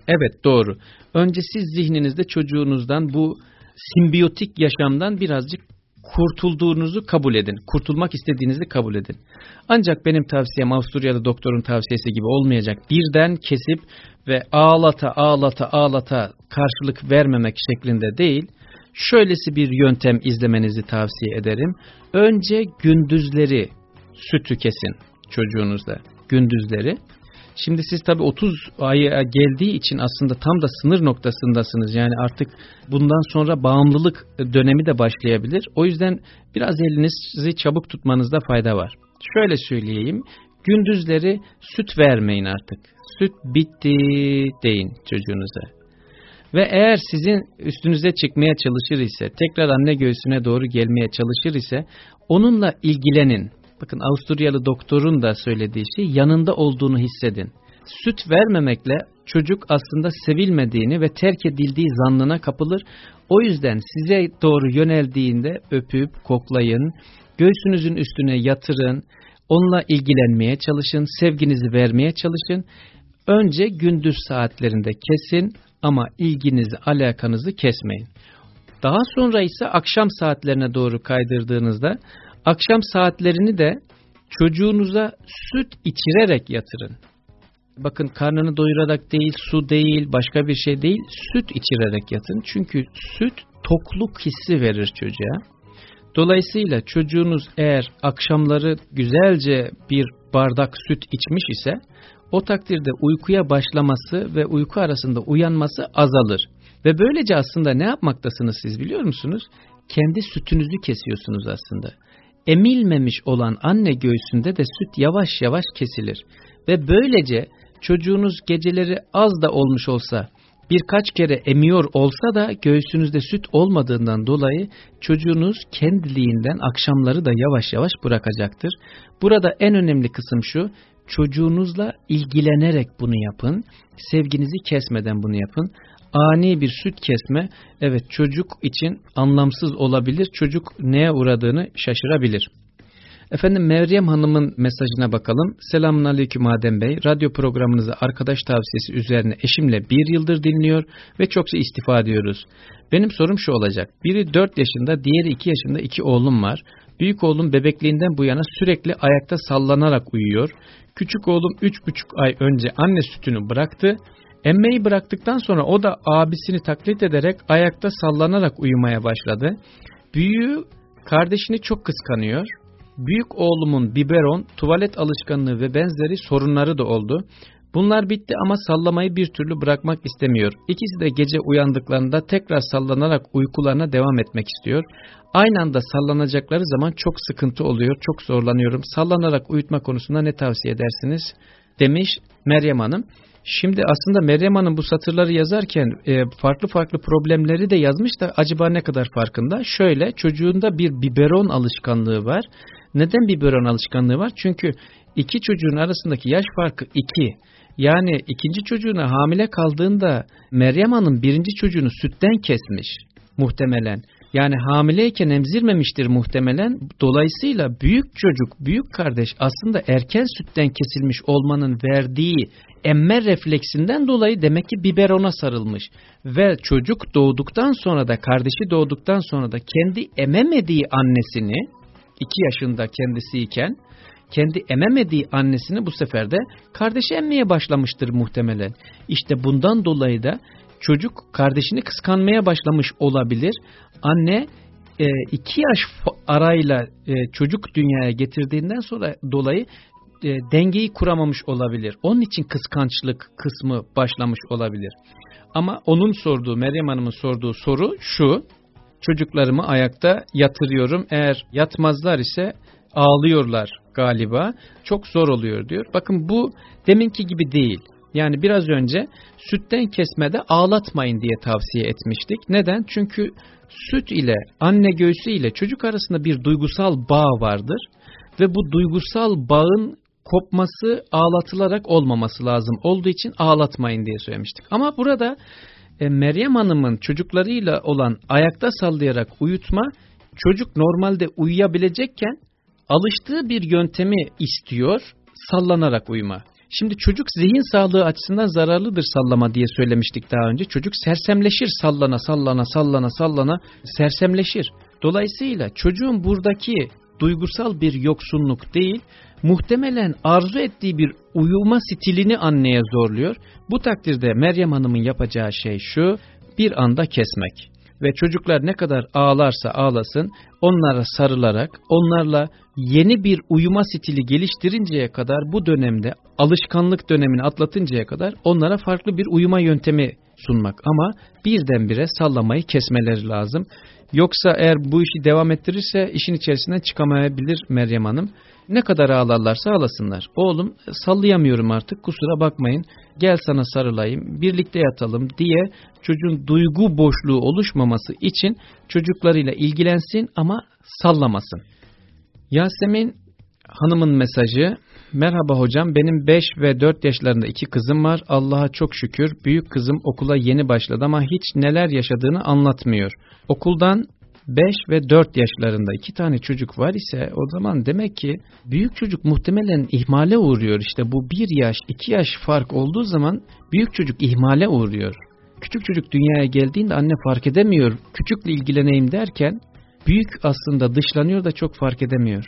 Evet doğru. Önce siz zihninizde çocuğunuzdan bu simbiyotik yaşamdan birazcık kurtulduğunuzu kabul edin. Kurtulmak istediğinizi kabul edin. Ancak benim tavsiyem Avusturyalı doktorun tavsiyesi gibi olmayacak. Birden kesip ve ağlata ağlata ağlata karşılık vermemek şeklinde değil. Şöylesi bir yöntem izlemenizi tavsiye ederim. Önce gündüzleri sütü kesin çocuğunuzda. Gündüzleri. Şimdi siz tabi 30 aya geldiği için aslında tam da sınır noktasındasınız. Yani artık bundan sonra bağımlılık dönemi de başlayabilir. O yüzden biraz elinizi çabuk tutmanızda fayda var. Şöyle söyleyeyim. Gündüzleri süt vermeyin artık. Süt bitti deyin çocuğunuza. Ve eğer sizin üstünüze çıkmaya çalışır ise, tekrar anne göğsüne doğru gelmeye çalışır ise onunla ilgilenin. Bakın Avusturyalı doktorun da söylediği şey yanında olduğunu hissedin. Süt vermemekle çocuk aslında sevilmediğini ve terk edildiği zannına kapılır. O yüzden size doğru yöneldiğinde öpüp koklayın, göğsünüzün üstüne yatırın, onunla ilgilenmeye çalışın, sevginizi vermeye çalışın. Önce gündüz saatlerinde kesin ama ilginizi, alakanızı kesmeyin. Daha sonra ise akşam saatlerine doğru kaydırdığınızda Akşam saatlerini de çocuğunuza süt içirerek yatırın. Bakın karnını doyurarak değil, su değil, başka bir şey değil, süt içirerek yatın. Çünkü süt tokluk hissi verir çocuğa. Dolayısıyla çocuğunuz eğer akşamları güzelce bir bardak süt içmiş ise o takdirde uykuya başlaması ve uyku arasında uyanması azalır. Ve böylece aslında ne yapmaktasınız siz biliyor musunuz? Kendi sütünüzü kesiyorsunuz aslında emilmemiş olan anne göğsünde de süt yavaş yavaş kesilir. Ve böylece çocuğunuz geceleri az da olmuş olsa birkaç kere emiyor olsa da göğsünüzde süt olmadığından dolayı çocuğunuz kendiliğinden akşamları da yavaş yavaş bırakacaktır. Burada en önemli kısım şu, çocuğunuzla ilgilenerek bunu yapın, sevginizi kesmeden bunu yapın ani bir süt kesme evet çocuk için anlamsız olabilir. Çocuk neye uğradığını şaşırabilir. Efendim Meryem Hanım'ın mesajına bakalım. Selamun Aleyküm Adem Bey. Radyo programınızı arkadaş tavsiyesi üzerine eşimle bir yıldır dinliyor ve çokça istifa ediyoruz. Benim sorum şu olacak. Biri 4 yaşında, diğeri 2 yaşında iki oğlum var. Büyük oğlum bebekliğinden bu yana sürekli ayakta sallanarak uyuyor. Küçük oğlum 3,5 ay önce anne sütünü bıraktı. Emmeyi bıraktıktan sonra o da abisini taklit ederek ayakta sallanarak uyumaya başladı. Büyüğü kardeşini çok kıskanıyor. Büyük oğlumun biberon, tuvalet alışkanlığı ve benzeri sorunları da oldu. Bunlar bitti ama sallamayı bir türlü bırakmak istemiyor. İkisi de gece uyandıklarında tekrar sallanarak uykularına devam etmek istiyor. Aynı anda sallanacakları zaman çok sıkıntı oluyor, çok zorlanıyorum. Sallanarak uyutma konusunda ne tavsiye edersiniz? Demiş Meryem Hanım. Şimdi aslında Meryem Hanım bu satırları yazarken e, farklı farklı problemleri de yazmış da acaba ne kadar farkında? Şöyle çocuğunda bir biberon alışkanlığı var. Neden biberon alışkanlığı var? Çünkü iki çocuğun arasındaki yaş farkı iki. Yani ikinci çocuğuna hamile kaldığında Meryem Hanım birinci çocuğunu sütten kesmiş muhtemelen. Yani hamileyken emzirmemiştir muhtemelen. Dolayısıyla büyük çocuk, büyük kardeş aslında erken sütten kesilmiş olmanın verdiği emme refleksinden dolayı demek ki biberona sarılmış. Ve çocuk doğduktan sonra da kardeşi doğduktan sonra da kendi ememediği annesini iki yaşında kendisiyken kendi ememediği annesini bu sefer de kardeşi emmeye başlamıştır muhtemelen. İşte bundan dolayı da çocuk kardeşini kıskanmaya başlamış olabilir. Anne e, iki yaş arayla e, çocuk dünyaya getirdiğinden sonra dolayı e, dengeyi kuramamış olabilir. Onun için kıskançlık kısmı başlamış olabilir. Ama onun sorduğu, Meryem Hanım'ın sorduğu soru şu. Çocuklarımı ayakta yatırıyorum. Eğer yatmazlar ise ağlıyorlar galiba. Çok zor oluyor diyor. Bakın bu deminki gibi değil. Yani biraz önce sütten kesmede ağlatmayın diye tavsiye etmiştik. Neden? Çünkü süt ile anne göğsü ile çocuk arasında bir duygusal bağ vardır. Ve bu duygusal bağın kopması ağlatılarak olmaması lazım. Olduğu için ağlatmayın diye söylemiştik. Ama burada e, Meryem Hanım'ın çocuklarıyla olan ayakta sallayarak uyutma çocuk normalde uyuyabilecekken alıştığı bir yöntemi istiyor sallanarak uyuma. Şimdi çocuk zihin sağlığı açısından zararlıdır sallama diye söylemiştik daha önce. Çocuk sersemleşir sallana sallana sallana sallana sersemleşir. Dolayısıyla çocuğun buradaki duygusal bir yoksunluk değil, muhtemelen arzu ettiği bir uyuma stilini anneye zorluyor. Bu takdirde Meryem Hanım'ın yapacağı şey şu, bir anda kesmek. Ve çocuklar ne kadar ağlarsa ağlasın, onlara sarılarak, onlarla yeni bir uyuma stili geliştirinceye kadar bu dönemde, alışkanlık dönemini atlatıncaya kadar onlara farklı bir uyuma yöntemi sunmak. Ama birdenbire sallamayı kesmeleri lazım. Yoksa eğer bu işi devam ettirirse işin içerisinden çıkamayabilir Meryem Hanım. Ne kadar ağlarlarsa ağlasınlar. Oğlum sallayamıyorum artık kusura bakmayın gel sana sarılayım birlikte yatalım diye çocuğun duygu boşluğu oluşmaması için çocuklarıyla ilgilensin ama sallamasın. Yasemin hanımın mesajı Merhaba hocam benim 5 ve 4 yaşlarında iki kızım var. Allah'a çok şükür büyük kızım okula yeni başladı ama hiç neler yaşadığını anlatmıyor. Okuldan 5 ve 4 yaşlarında iki tane çocuk var ise o zaman demek ki büyük çocuk muhtemelen ihmale uğruyor. İşte bu 1 yaş 2 yaş fark olduğu zaman büyük çocuk ihmale uğruyor. Küçük çocuk dünyaya geldiğinde anne fark edemiyor. Küçükle ilgileneyim derken büyük aslında dışlanıyor da çok fark edemiyor.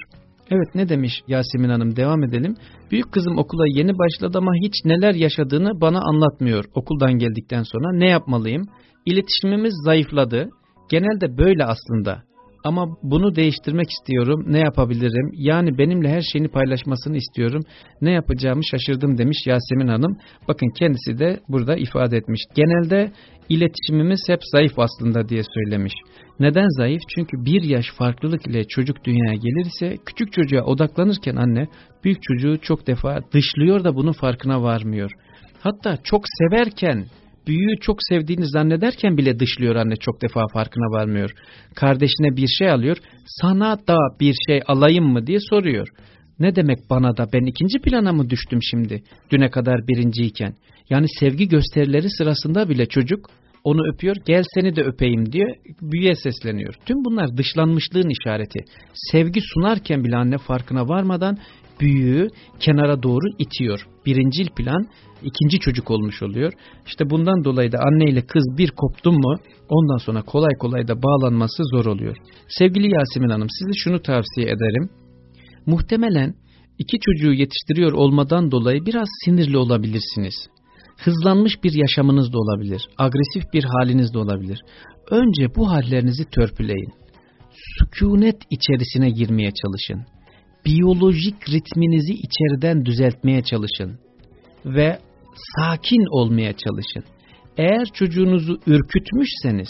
Evet ne demiş Yasemin Hanım devam edelim. Büyük kızım okula yeni başladı ama hiç neler yaşadığını bana anlatmıyor okuldan geldikten sonra. Ne yapmalıyım? İletişimimiz zayıfladı. Genelde böyle aslında. Ama bunu değiştirmek istiyorum. Ne yapabilirim? Yani benimle her şeyini paylaşmasını istiyorum. Ne yapacağımı şaşırdım demiş Yasemin Hanım. Bakın kendisi de burada ifade etmiş. Genelde iletişimimiz hep zayıf aslında diye söylemiş. Neden zayıf? Çünkü bir yaş farklılık ile çocuk dünyaya gelirse küçük çocuğa odaklanırken anne büyük çocuğu çok defa dışlıyor da bunun farkına varmıyor. Hatta çok severken büyüğü çok sevdiğini zannederken bile dışlıyor anne çok defa farkına varmıyor. Kardeşine bir şey alıyor sana da bir şey alayım mı diye soruyor. Ne demek bana da ben ikinci plana mı düştüm şimdi düne kadar birinciyken? Yani sevgi gösterileri sırasında bile çocuk onu öpüyor gel seni de öpeyim diye büyüye sesleniyor. Tüm bunlar dışlanmışlığın işareti. Sevgi sunarken bile anne farkına varmadan büyüğü kenara doğru itiyor. Birincil plan ikinci çocuk olmuş oluyor. İşte bundan dolayı da anne ile kız bir koptu mu ondan sonra kolay kolay da bağlanması zor oluyor. Sevgili Yasemin Hanım size şunu tavsiye ederim. Muhtemelen iki çocuğu yetiştiriyor olmadan dolayı biraz sinirli olabilirsiniz. Hızlanmış bir yaşamınız da olabilir. Agresif bir haliniz de olabilir. Önce bu hallerinizi törpüleyin. Sükunet içerisine girmeye çalışın. Biyolojik ritminizi içeriden düzeltmeye çalışın. Ve sakin olmaya çalışın. Eğer çocuğunuzu ürkütmüşseniz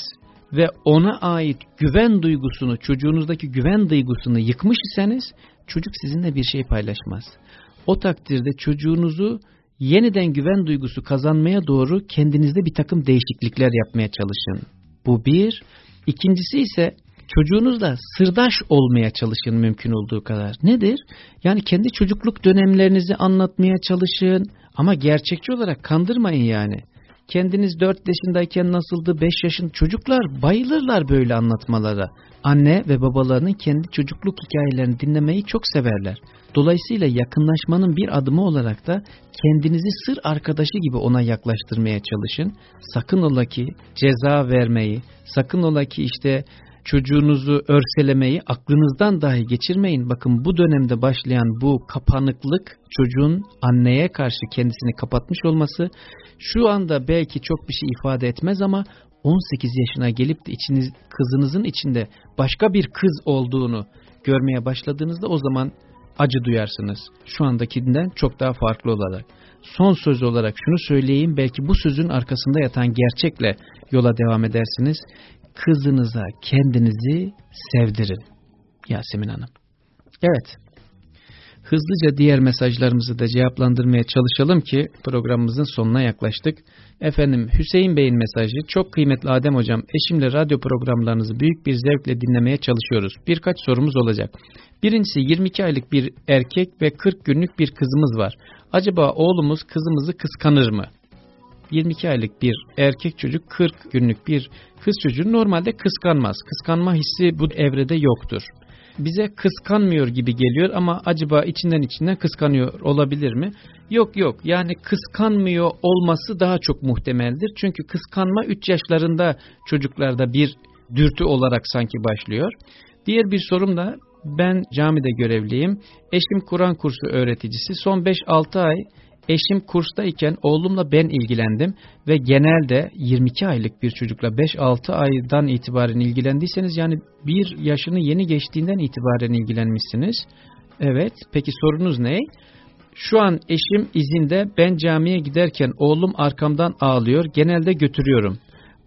ve ona ait güven duygusunu, çocuğunuzdaki güven duygusunu yıkmış iseniz çocuk sizinle bir şey paylaşmaz. O takdirde çocuğunuzu yeniden güven duygusu kazanmaya doğru kendinizde bir takım değişiklikler yapmaya çalışın. Bu bir. İkincisi ise çocuğunuzla sırdaş olmaya çalışın mümkün olduğu kadar. Nedir? Yani kendi çocukluk dönemlerinizi anlatmaya çalışın ama gerçekçi olarak kandırmayın yani. Kendiniz 4 yaşındayken nasıldı 5 yaşın çocuklar bayılırlar böyle anlatmalara. Anne ve babalarının kendi çocukluk hikayelerini dinlemeyi çok severler. Dolayısıyla yakınlaşmanın bir adımı olarak da kendinizi sır arkadaşı gibi ona yaklaştırmaya çalışın. Sakın ola ki ceza vermeyi, sakın ola ki işte çocuğunuzu örselemeyi aklınızdan dahi geçirmeyin. Bakın bu dönemde başlayan bu kapanıklık çocuğun anneye karşı kendisini kapatmış olması şu anda belki çok bir şey ifade etmez ama 18 yaşına gelip de içiniz, kızınızın içinde başka bir kız olduğunu görmeye başladığınızda o zaman acı duyarsınız. Şu andakinden çok daha farklı olarak. Son söz olarak şunu söyleyeyim belki bu sözün arkasında yatan gerçekle yola devam edersiniz. Kızınıza kendinizi sevdirin. Yasemin Hanım. Evet. Hızlıca diğer mesajlarımızı da cevaplandırmaya çalışalım ki programımızın sonuna yaklaştık. Efendim Hüseyin Bey'in mesajı çok kıymetli Adem Hocam eşimle radyo programlarınızı büyük bir zevkle dinlemeye çalışıyoruz. Birkaç sorumuz olacak. Birincisi 22 aylık bir erkek ve 40 günlük bir kızımız var. Acaba oğlumuz kızımızı kıskanır mı? 22 aylık bir erkek çocuk 40 günlük bir kız çocuğu normalde kıskanmaz. Kıskanma hissi bu evrede yoktur. Bize kıskanmıyor gibi geliyor ama acaba içinden içinden kıskanıyor olabilir mi? Yok yok yani kıskanmıyor olması daha çok muhtemeldir. Çünkü kıskanma 3 yaşlarında çocuklarda bir dürtü olarak sanki başlıyor. Diğer bir sorum da ben camide görevliyim. Eşim Kur'an kursu öğreticisi. Son 5-6 ay eşim kurstayken oğlumla ben ilgilendim ve genelde 22 aylık bir çocukla 5-6 aydan itibaren ilgilendiyseniz yani bir yaşını yeni geçtiğinden itibaren ilgilenmişsiniz. Evet peki sorunuz ne? Şu an eşim izinde ben camiye giderken oğlum arkamdan ağlıyor genelde götürüyorum.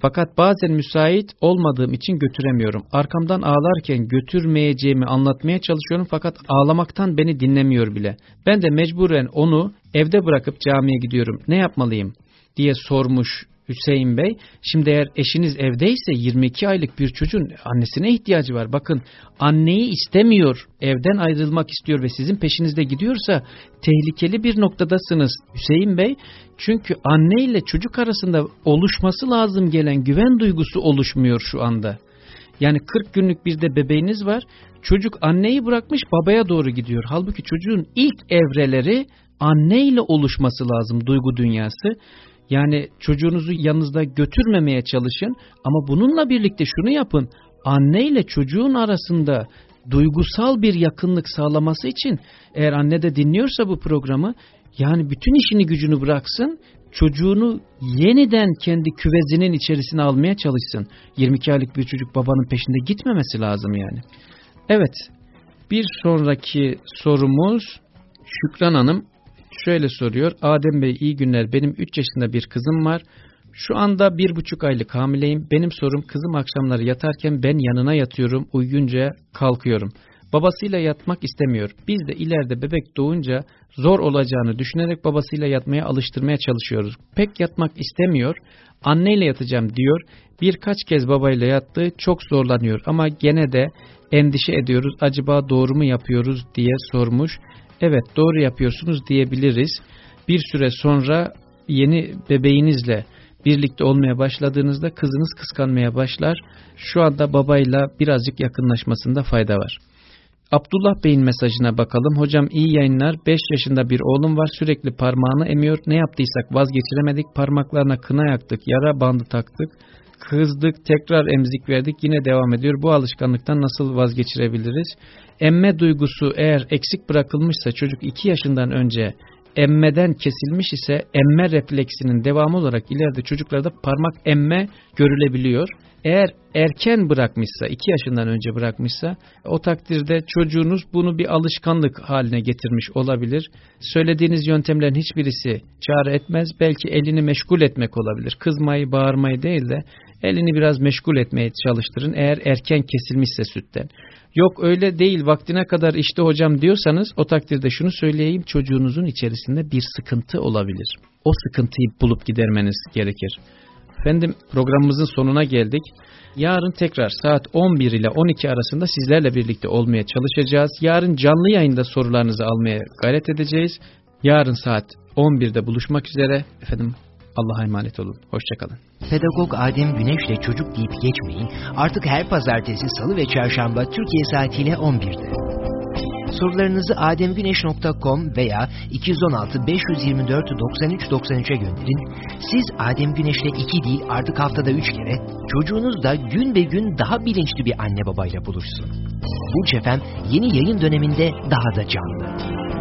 Fakat bazen müsait olmadığım için götüremiyorum. Arkamdan ağlarken götürmeyeceğimi anlatmaya çalışıyorum fakat ağlamaktan beni dinlemiyor bile. Ben de mecburen onu evde bırakıp camiye gidiyorum. Ne yapmalıyım diye sormuş Hüseyin Bey. Şimdi eğer eşiniz evdeyse 22 aylık bir çocuğun annesine ihtiyacı var. Bakın anneyi istemiyor, evden ayrılmak istiyor ve sizin peşinizde gidiyorsa tehlikeli bir noktadasınız Hüseyin Bey. Çünkü anne ile çocuk arasında oluşması lazım gelen güven duygusu oluşmuyor şu anda. Yani 40 günlük bir de bebeğiniz var. Çocuk anneyi bırakmış babaya doğru gidiyor. Halbuki çocuğun ilk evreleri anne ile oluşması lazım duygu dünyası. Yani çocuğunuzu yanınızda götürmemeye çalışın ama bununla birlikte şunu yapın. Anne ile çocuğun arasında duygusal bir yakınlık sağlaması için eğer anne de dinliyorsa bu programı yani bütün işini gücünü bıraksın çocuğunu yeniden kendi küvezinin içerisine almaya çalışsın. 22 aylık bir çocuk babanın peşinde gitmemesi lazım yani. Evet bir sonraki sorumuz Şükran Hanım şöyle soruyor. Adem Bey iyi günler benim 3 yaşında bir kızım var. Şu anda bir buçuk aylık hamileyim. Benim sorum kızım akşamları yatarken ben yanına yatıyorum. Uyuyunca kalkıyorum. Babasıyla yatmak istemiyor. Biz de ileride bebek doğunca zor olacağını düşünerek babasıyla yatmaya alıştırmaya çalışıyoruz. Pek yatmak istemiyor. Anneyle yatacağım diyor. Birkaç kez babayla yattı. Çok zorlanıyor ama gene de endişe ediyoruz. Acaba doğru mu yapıyoruz diye sormuş evet doğru yapıyorsunuz diyebiliriz. Bir süre sonra yeni bebeğinizle birlikte olmaya başladığınızda kızınız kıskanmaya başlar. Şu anda babayla birazcık yakınlaşmasında fayda var. Abdullah Bey'in mesajına bakalım. Hocam iyi yayınlar. 5 yaşında bir oğlum var. Sürekli parmağını emiyor. Ne yaptıysak vazgeçiremedik. Parmaklarına kına yaktık. Yara bandı taktık. Kızdık. Tekrar emzik verdik. Yine devam ediyor. Bu alışkanlıktan nasıl vazgeçirebiliriz? emme duygusu eğer eksik bırakılmışsa çocuk 2 yaşından önce emmeden kesilmiş ise emme refleksinin devamı olarak ileride çocuklarda parmak emme görülebiliyor. Eğer erken bırakmışsa, 2 yaşından önce bırakmışsa o takdirde çocuğunuz bunu bir alışkanlık haline getirmiş olabilir. Söylediğiniz yöntemlerin hiçbirisi çare etmez. Belki elini meşgul etmek olabilir. Kızmayı, bağırmayı değil de elini biraz meşgul etmeye çalıştırın eğer erken kesilmişse sütten. Yok öyle değil vaktine kadar işte hocam diyorsanız o takdirde şunu söyleyeyim çocuğunuzun içerisinde bir sıkıntı olabilir. O sıkıntıyı bulup gidermeniz gerekir. Efendim programımızın sonuna geldik. Yarın tekrar saat 11 ile 12 arasında sizlerle birlikte olmaya çalışacağız. Yarın canlı yayında sorularınızı almaya gayret edeceğiz. Yarın saat 11'de buluşmak üzere. Efendim Allah'a emanet olun. Hoşçakalın. Pedagog Adem Güneş'le çocuk deyip geçmeyin. Artık her pazartesi, salı ve çarşamba Türkiye saatiyle 11'de. Sorularınızı ademgüneş.com veya 216 524 93 93'e gönderin. Siz Adem Güneş'le iki değil artık haftada üç kere, çocuğunuz da gün be gün daha bilinçli bir anne babayla buluşsun. Burç Efem yeni yayın döneminde daha da canlı.